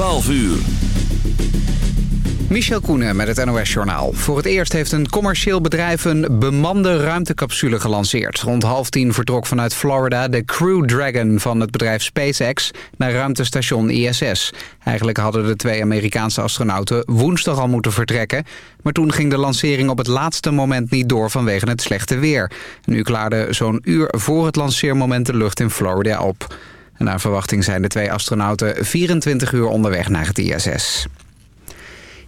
12 uur. Michel Koenen met het NOS-journaal. Voor het eerst heeft een commercieel bedrijf een bemande ruimtecapsule gelanceerd. Rond half tien vertrok vanuit Florida de Crew Dragon van het bedrijf SpaceX naar ruimtestation ISS. Eigenlijk hadden de twee Amerikaanse astronauten woensdag al moeten vertrekken. Maar toen ging de lancering op het laatste moment niet door vanwege het slechte weer. Nu klaarde zo'n uur voor het lanceermoment de lucht in Florida op. Naar verwachting zijn de twee astronauten 24 uur onderweg naar het ISS.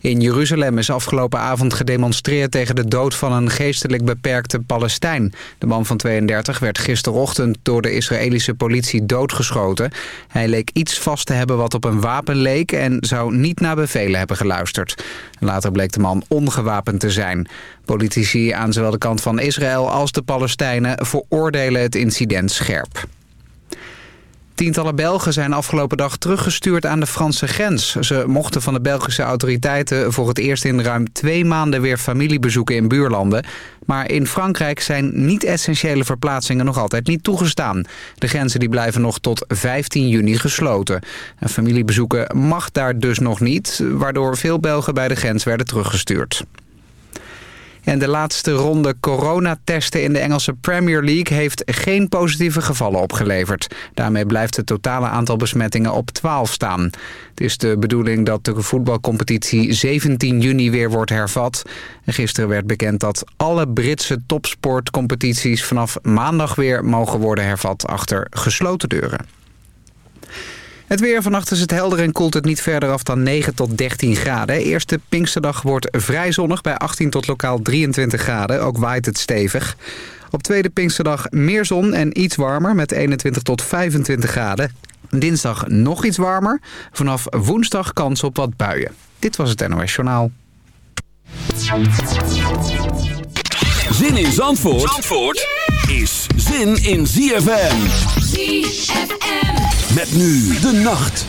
In Jeruzalem is afgelopen avond gedemonstreerd tegen de dood van een geestelijk beperkte Palestijn. De man van 32 werd gisterochtend door de Israëlische politie doodgeschoten. Hij leek iets vast te hebben wat op een wapen leek en zou niet naar bevelen hebben geluisterd. Later bleek de man ongewapend te zijn. Politici aan zowel de kant van Israël als de Palestijnen veroordelen het incident scherp. Tientallen Belgen zijn afgelopen dag teruggestuurd aan de Franse grens. Ze mochten van de Belgische autoriteiten voor het eerst in ruim twee maanden weer familie bezoeken in buurlanden. Maar in Frankrijk zijn niet-essentiële verplaatsingen nog altijd niet toegestaan. De grenzen die blijven nog tot 15 juni gesloten. En familiebezoeken mag daar dus nog niet, waardoor veel Belgen bij de grens werden teruggestuurd. En de laatste ronde coronatesten in de Engelse Premier League heeft geen positieve gevallen opgeleverd. Daarmee blijft het totale aantal besmettingen op 12 staan. Het is de bedoeling dat de voetbalcompetitie 17 juni weer wordt hervat. En gisteren werd bekend dat alle Britse topsportcompetities vanaf maandag weer mogen worden hervat achter gesloten deuren. Het weer vannacht is het helder en koelt het niet verder af dan 9 tot 13 graden. Eerste Pinksterdag wordt vrij zonnig bij 18 tot lokaal 23 graden. Ook waait het stevig. Op tweede Pinksterdag meer zon en iets warmer met 21 tot 25 graden. Dinsdag nog iets warmer. Vanaf woensdag kans op wat buien. Dit was het NOS Journaal. Zin in Zandvoort, Zandvoort is zin in ZFM. ZFM. Met nu de nacht.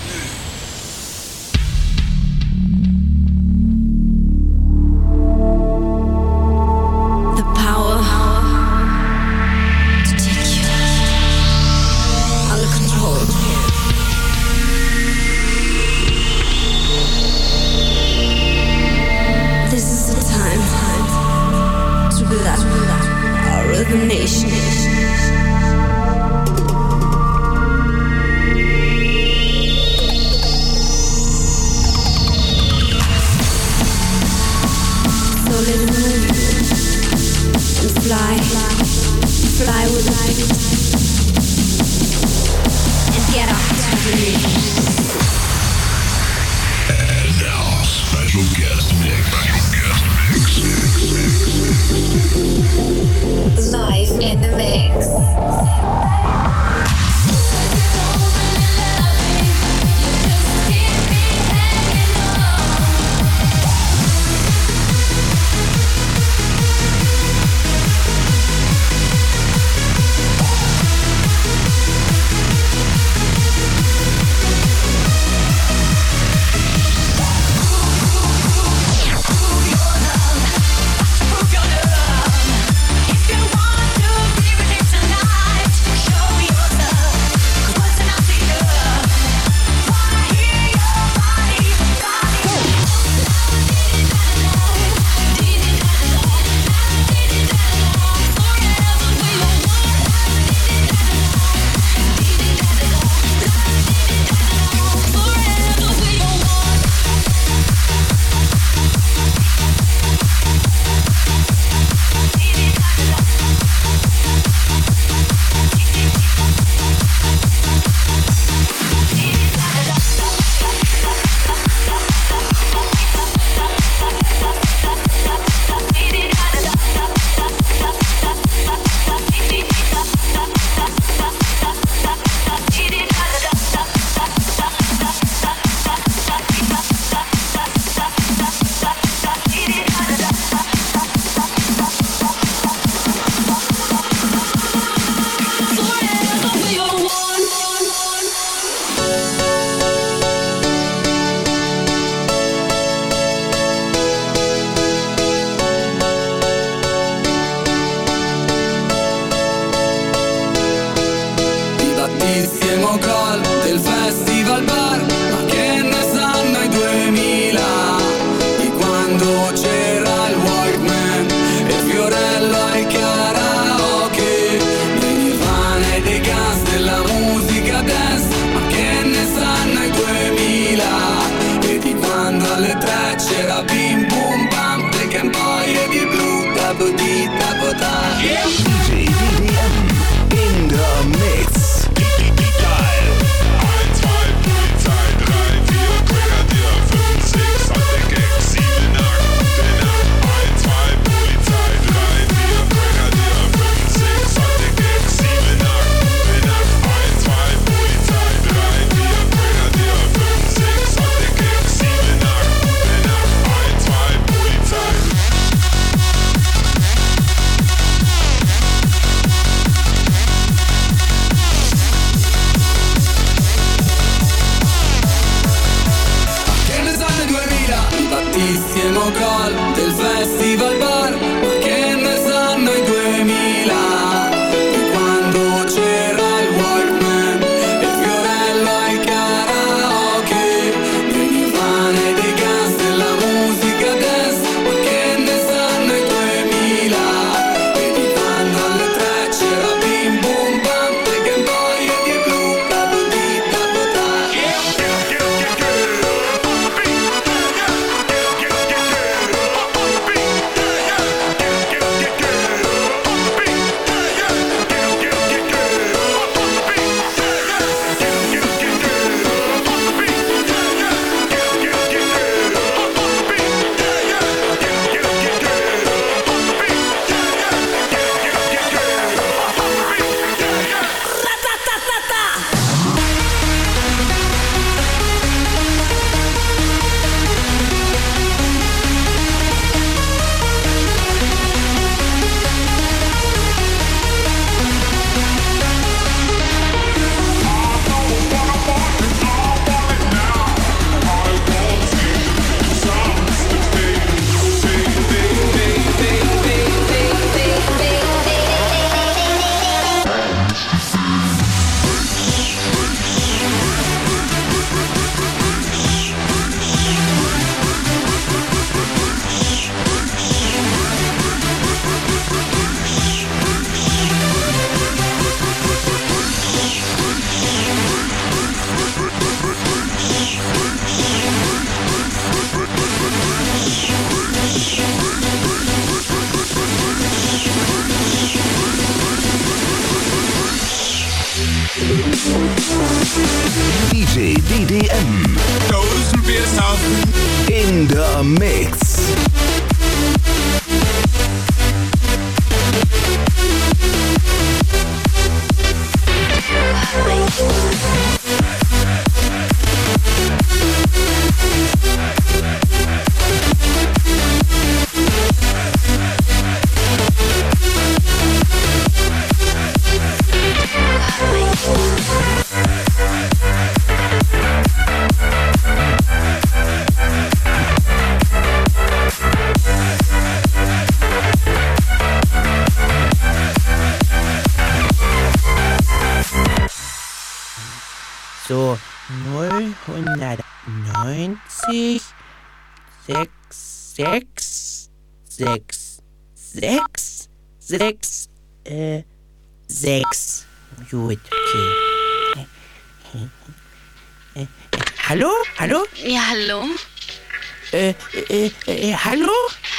Äh, äh, hallo?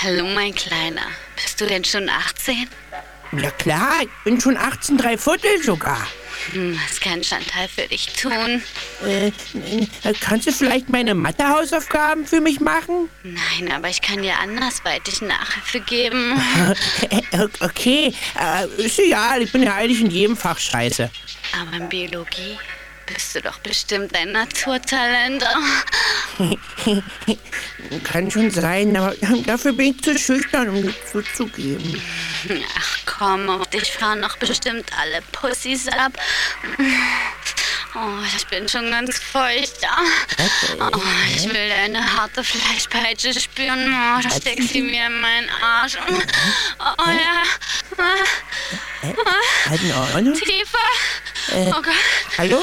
Hallo, mein Kleiner. Bist du denn schon 18? Ja klar, ich bin schon 18, drei Viertel sogar. Hm, was kann Chantal für dich tun? Äh, äh, kannst du vielleicht meine Mathehausaufgaben für mich machen? Nein, aber ich kann dir andersweitig Nachhilfe geben. Äh, okay, äh, ist egal, ich bin ja eigentlich in jedem Fach scheiße. Aber in Biologie bist du doch bestimmt ein Naturtalent. Kann schon sein, aber dafür bin ich zu schüchtern, um das zuzugeben. Ach komm, auf dich fahren doch bestimmt alle Pussys ab. Oh, ich bin schon ganz feucht. Oh, ich will deine harte Fleischpeitsche spüren. Oh, du steckst sie mir in meinen Arsch. Oh ja. Halt in Ordnung? Tiefer. Oh Gott. Hallo?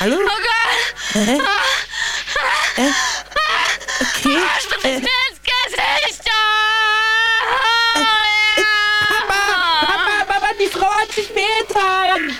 Hallo? Oh Gott. Okay. Spritz mir Äh, ins Gesicht. Oh, Papa, Papa, Papa, die Frau hat sich wehgetan.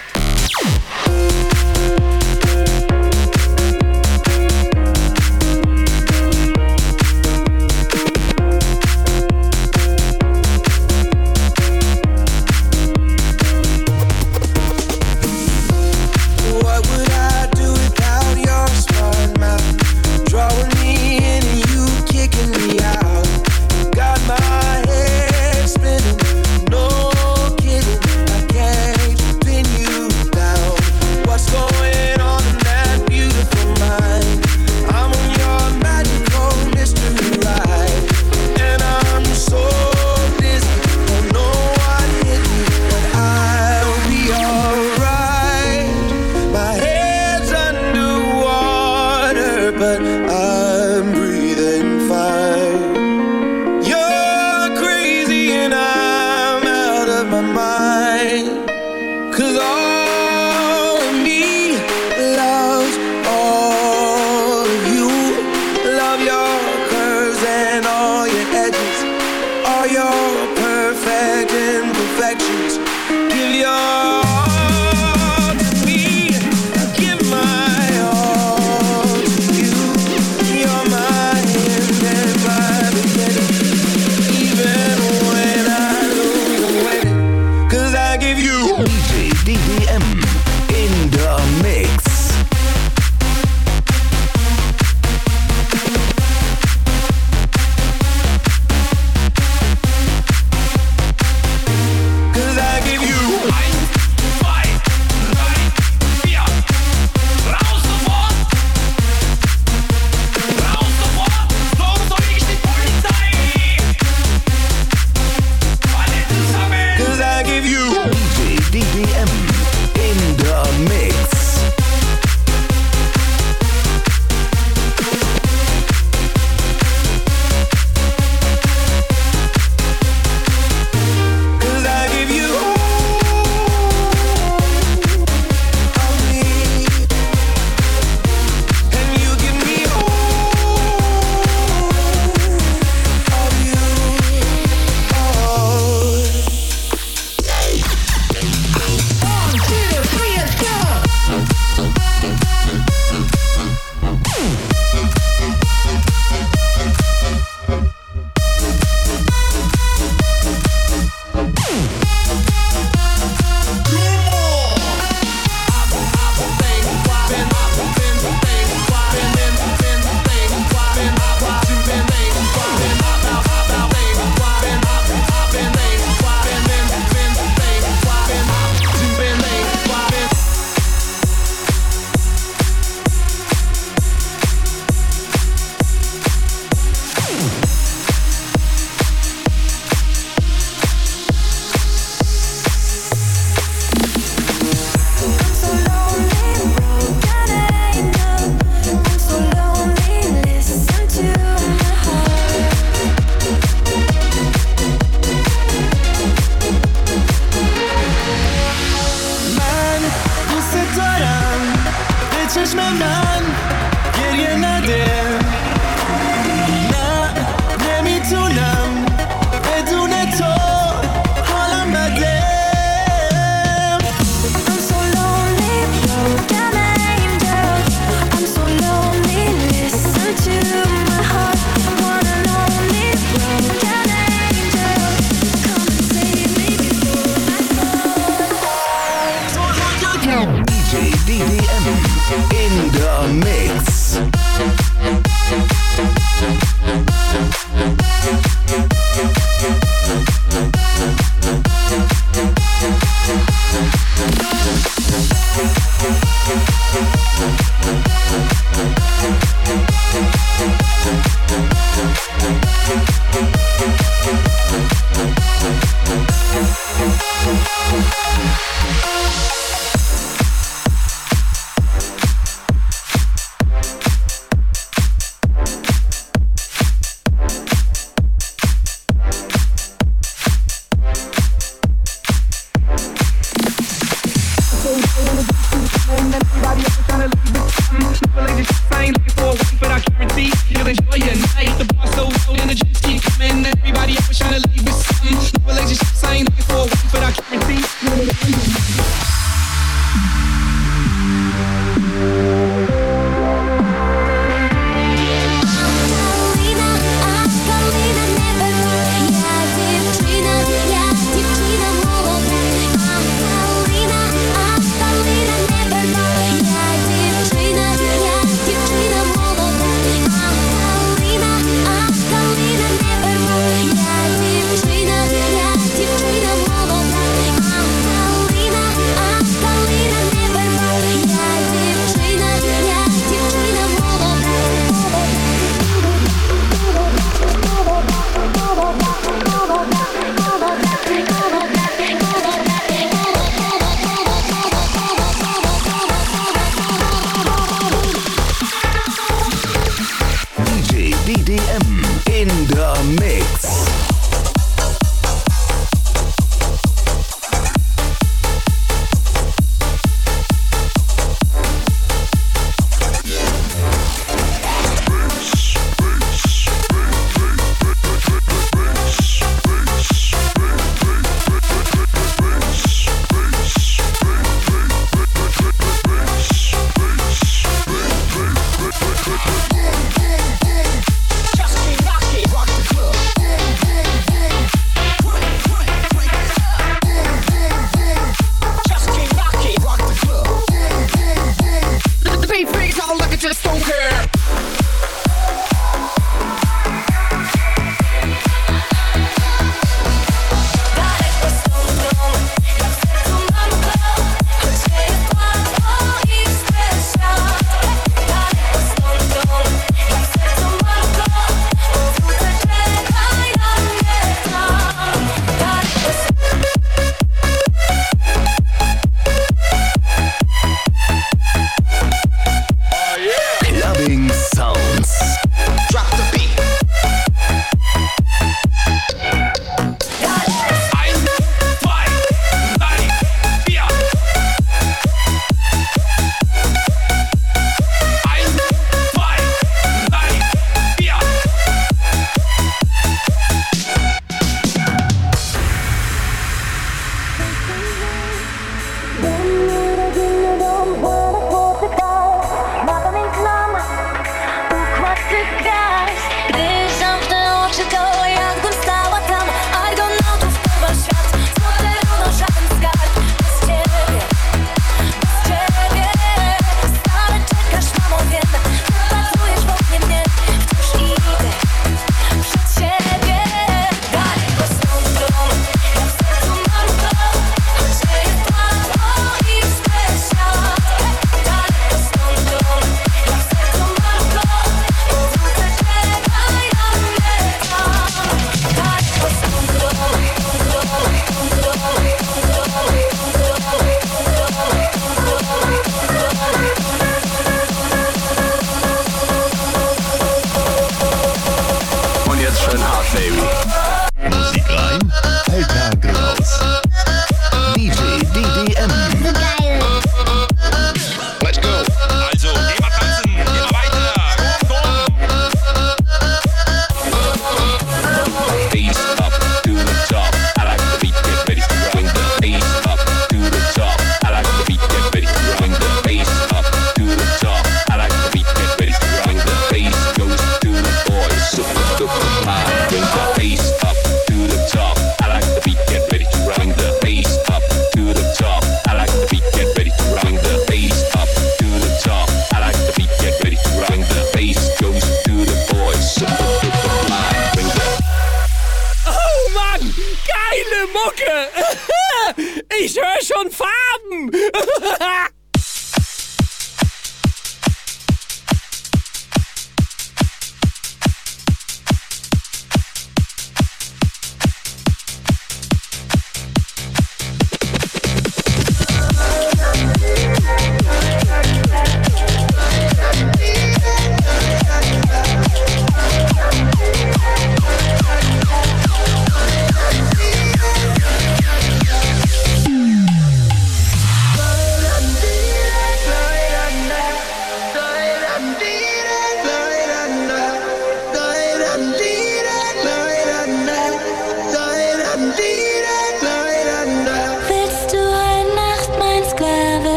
but I guarantee you'll enjoy your night. The bar's so low and the drinks keep coming.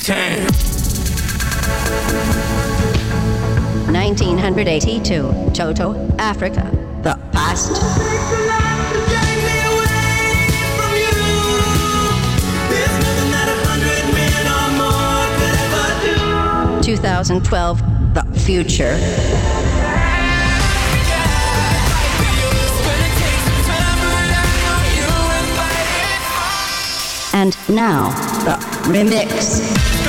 Time. 1982, Toto, Africa, the past. 2012, the future. And now, the remix.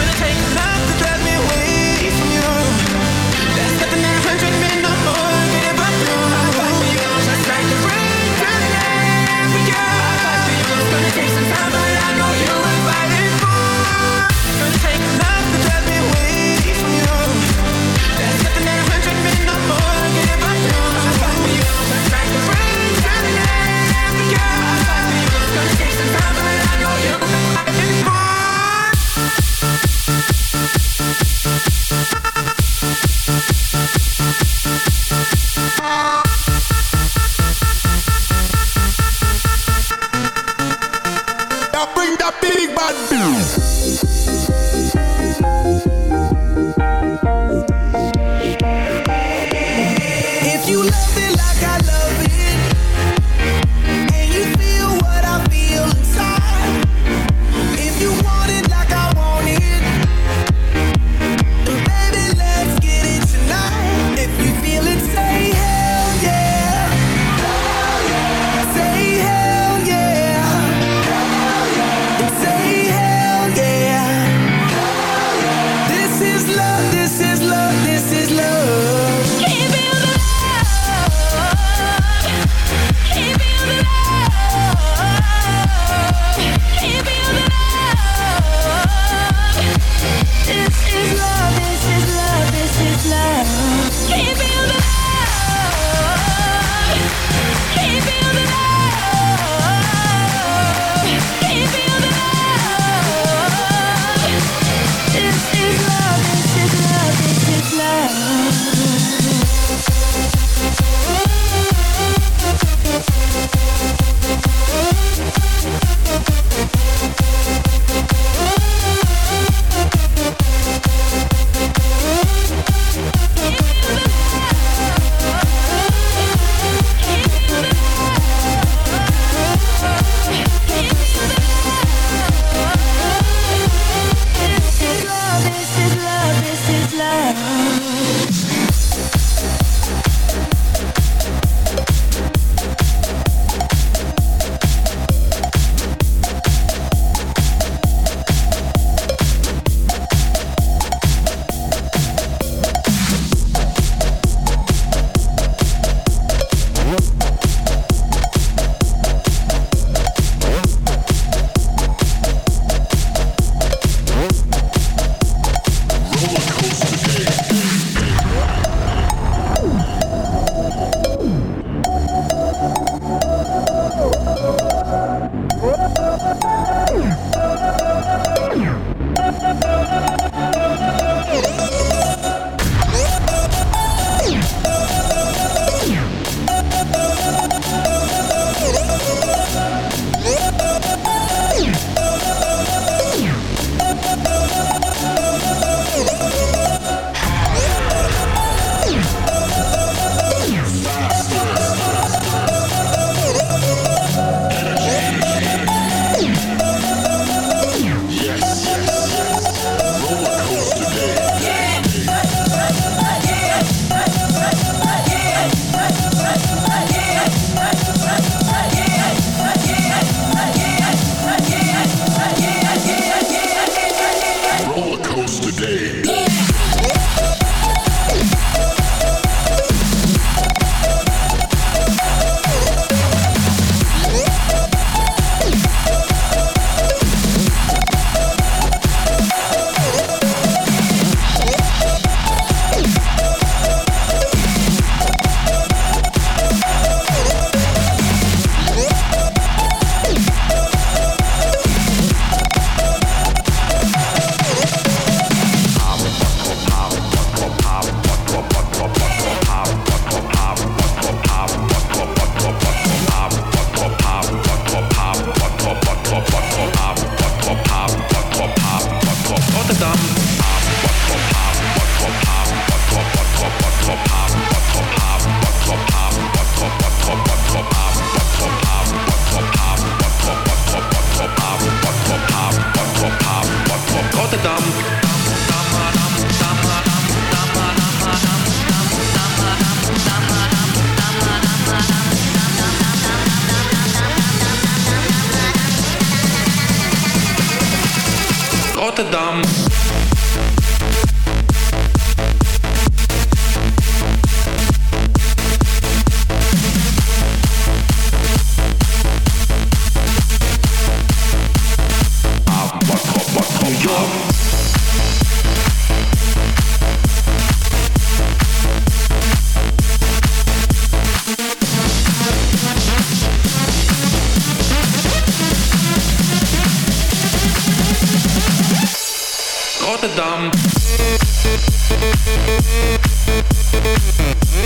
New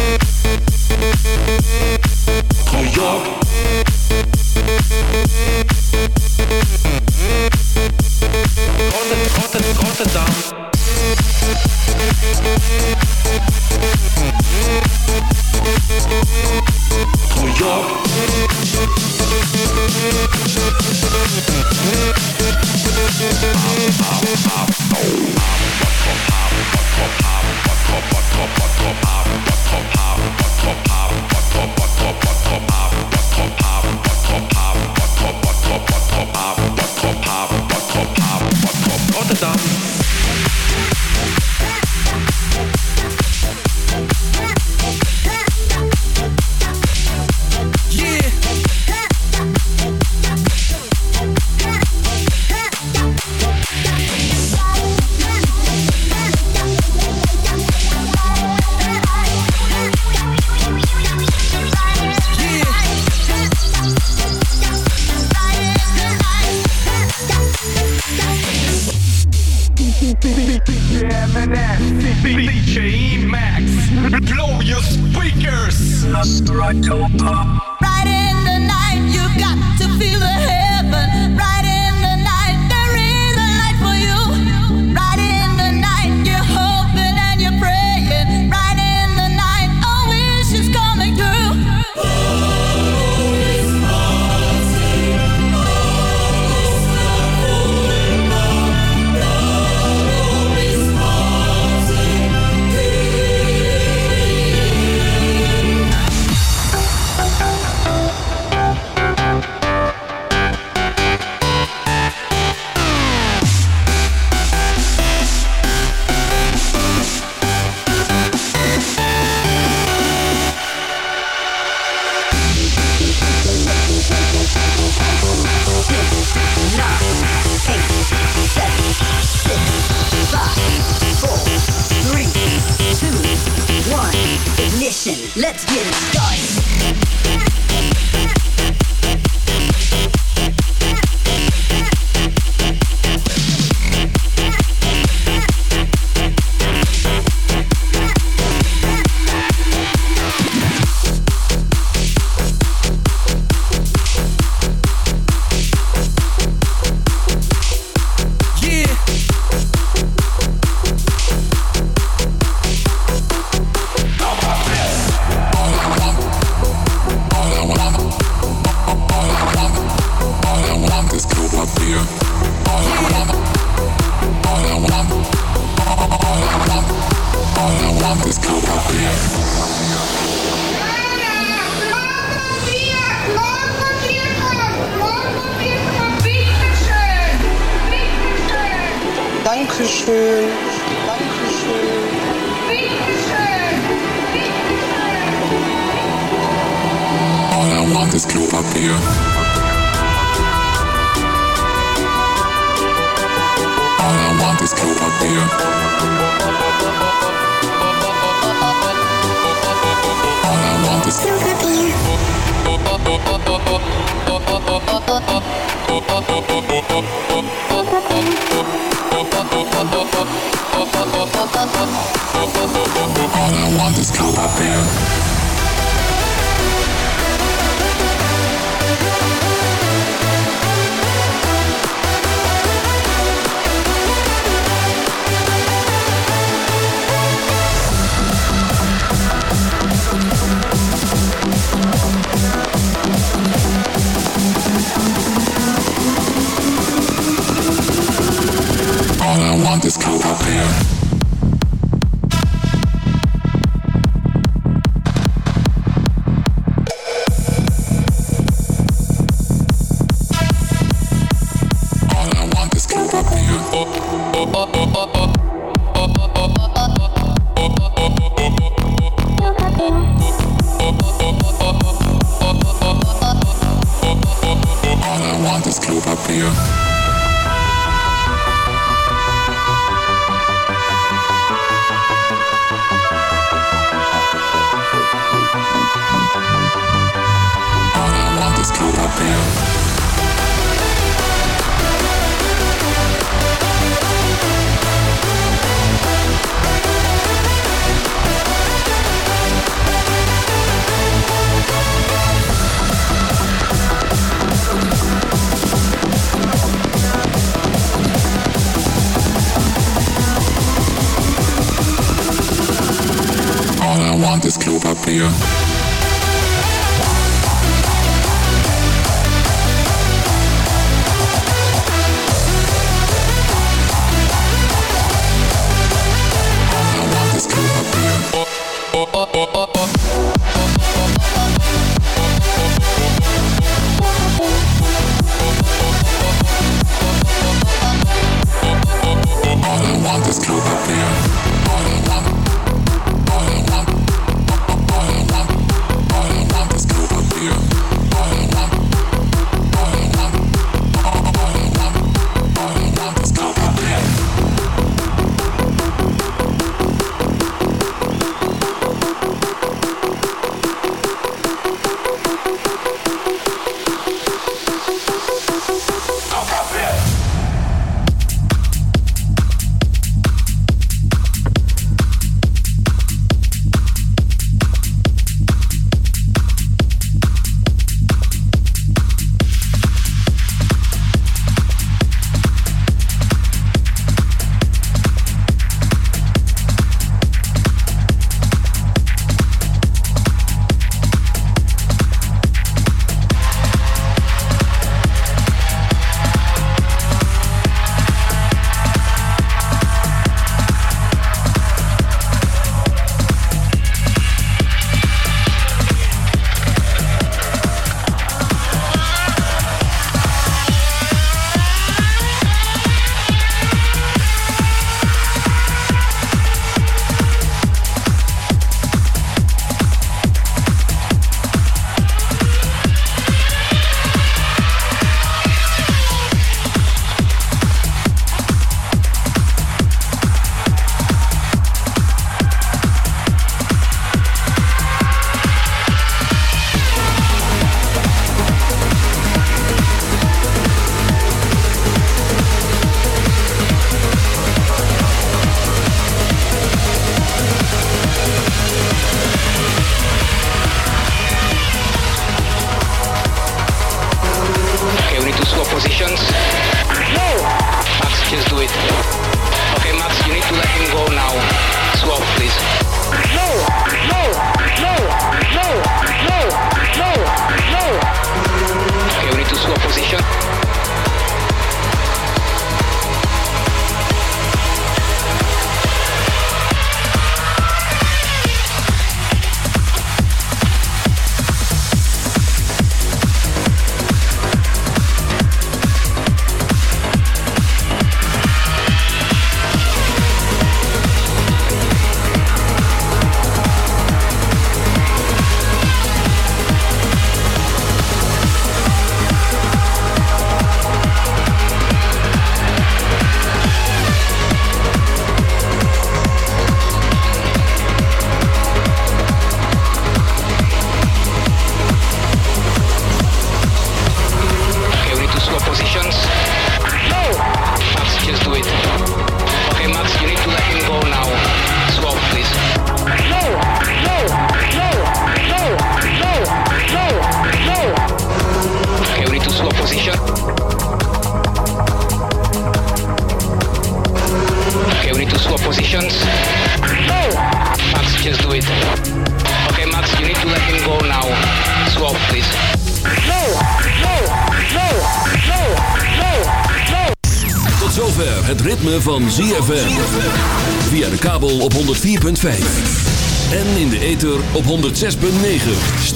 York. Rotter-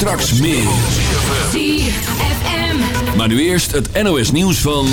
Straks meer. Maar nu eerst het NOS nieuws van...